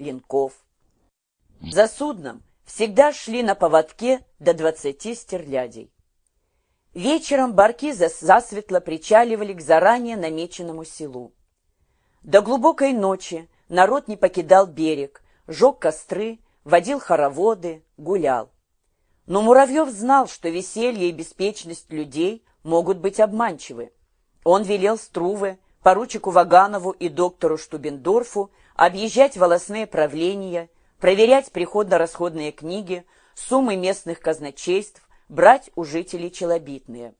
линков. За судном всегда шли на поводке до двадцати стерлядей. Вечером барки засветло причаливали к заранее намеченному селу. До глубокой ночи народ не покидал берег, жег костры, водил хороводы, гулял. Но Муравьев знал, что веселье и беспечность людей могут быть обманчивы. Он велел Струве, поручику Ваганову и доктору Штубендорфу объезжать волосные правления, проверять приходно-расходные книги, суммы местных казначейств, брать у жителей челобитные.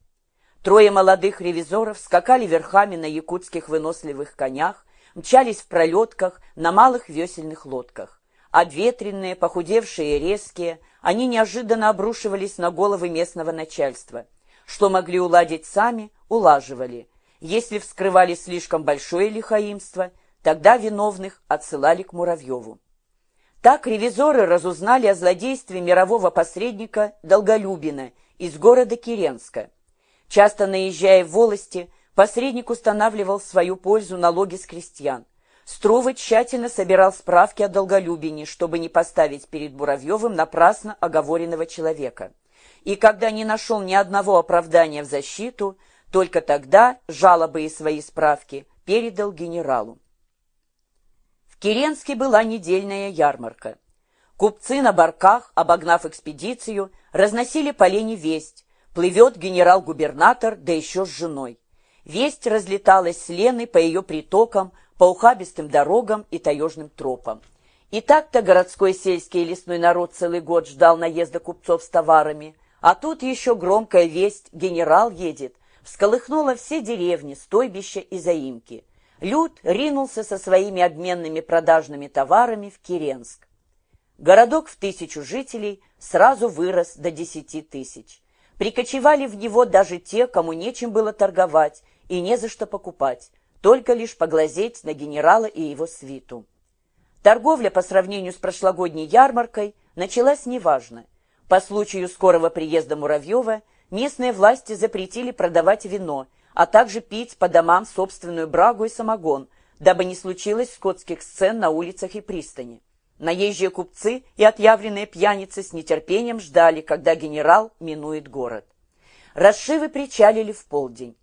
Трое молодых ревизоров скакали верхами на якутских выносливых конях, мчались в пролетках на малых весельных лодках. Обветренные, похудевшие и резкие, они неожиданно обрушивались на головы местного начальства. Что могли уладить сами, улаживали. Если вскрывали слишком большое лихаимство, тогда виновных отсылали к Муравьеву. Так ревизоры разузнали о злодействе мирового посредника Долголюбина из города Киренска. Часто наезжая в волости, посредник устанавливал в свою пользу налоги с крестьян. Струвы тщательно собирал справки о Долголюбине, чтобы не поставить перед Муравьевым напрасно оговоренного человека. И когда не нашел ни одного оправдания в защиту, только тогда жалобы и свои справки передал генералу. Киренске была недельная ярмарка. Купцы на барках, обогнав экспедицию, разносили по лени весть. Плывет генерал-губернатор, да еще с женой. Весть разлеталась с Лены по ее притокам, по ухабистым дорогам и таежным тропам. И так-то городской, сельский и лесной народ целый год ждал наезда купцов с товарами, а тут еще громкая весть «Генерал едет» всколыхнула все деревни, стойбища и заимки – Люд ринулся со своими обменными продажными товарами в Киренск. Городок в тысячу жителей сразу вырос до десяти тысяч. Прикочевали в него даже те, кому нечем было торговать и не за что покупать, только лишь поглазеть на генерала и его свиту. Торговля по сравнению с прошлогодней ярмаркой началась неважно. По случаю скорого приезда Муравьева местные власти запретили продавать вино – а также пить по домам собственную брагу и самогон, дабы не случилось скотских сцен на улицах и пристани. Наезжие купцы и отъявленные пьяницы с нетерпением ждали, когда генерал минует город. Расшивы причалили в полдень.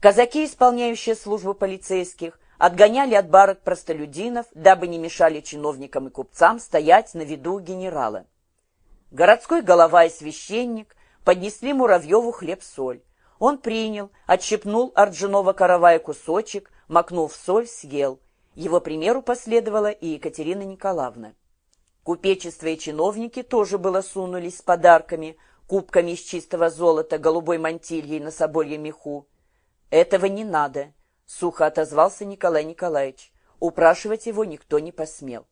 Казаки, исполняющие службу полицейских, отгоняли от барок простолюдинов, дабы не мешали чиновникам и купцам стоять на виду генерала. Городской голова и священник поднесли Муравьеву хлеб-соль. Он принял, отщепнул от ржаного каравая кусочек, макнул в соль, съел. Его примеру последовала и Екатерина Николаевна. Купечество и чиновники тоже было сунулись с подарками, кубками из чистого золота, голубой мантильей на собольем меху. «Этого не надо», — сухо отозвался Николай Николаевич. Упрашивать его никто не посмел.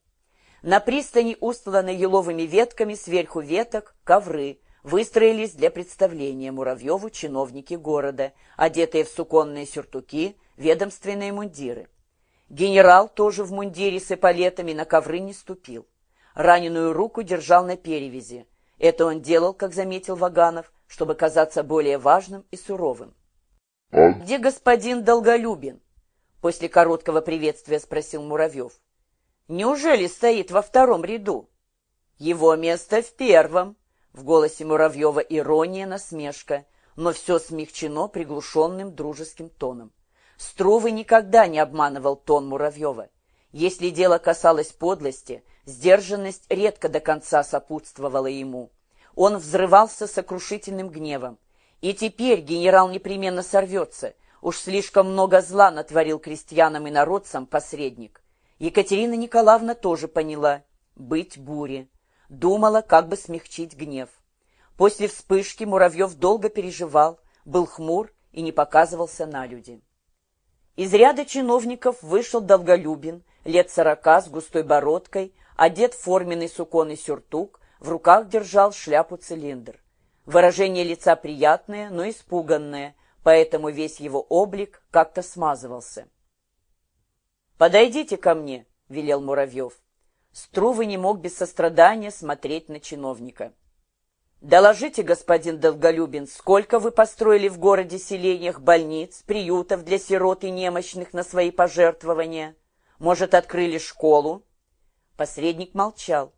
На пристани, устланной еловыми ветками, сверху веток, ковры — выстроились для представления Муравьеву чиновники города, одетые в суконные сюртуки, ведомственные мундиры. Генерал тоже в мундире с эполетами на ковры не ступил. Раненую руку держал на перевязи. Это он делал, как заметил Ваганов, чтобы казаться более важным и суровым. «А «Где господин Долголюбин?» После короткого приветствия спросил Муравьев. «Неужели стоит во втором ряду?» «Его место в первом», в голосе Муравьева ирония, насмешка, но все смягчено приглушенным дружеским тоном. Струвы никогда не обманывал тон Муравьева. Если дело касалось подлости, сдержанность редко до конца сопутствовала ему. Он взрывался сокрушительным гневом. И теперь генерал непременно сорвется. Уж слишком много зла натворил крестьянам и народцам посредник. Екатерина Николаевна тоже поняла — быть бури. Думала, как бы смягчить гнев. После вспышки Муравьев долго переживал, был хмур и не показывался на люди. Из ряда чиновников вышел Долголюбин, лет сорока, с густой бородкой, одет в форменный суконный сюртук, в руках держал шляпу-цилиндр. Выражение лица приятное, но испуганное, поэтому весь его облик как-то смазывался. «Подойдите ко мне», — велел Муравьев. Струвы не мог без сострадания смотреть на чиновника. «Доложите, господин Долголюбин, сколько вы построили в городе-селениях больниц, приютов для сирот и немощных на свои пожертвования? Может, открыли школу?» Посредник молчал.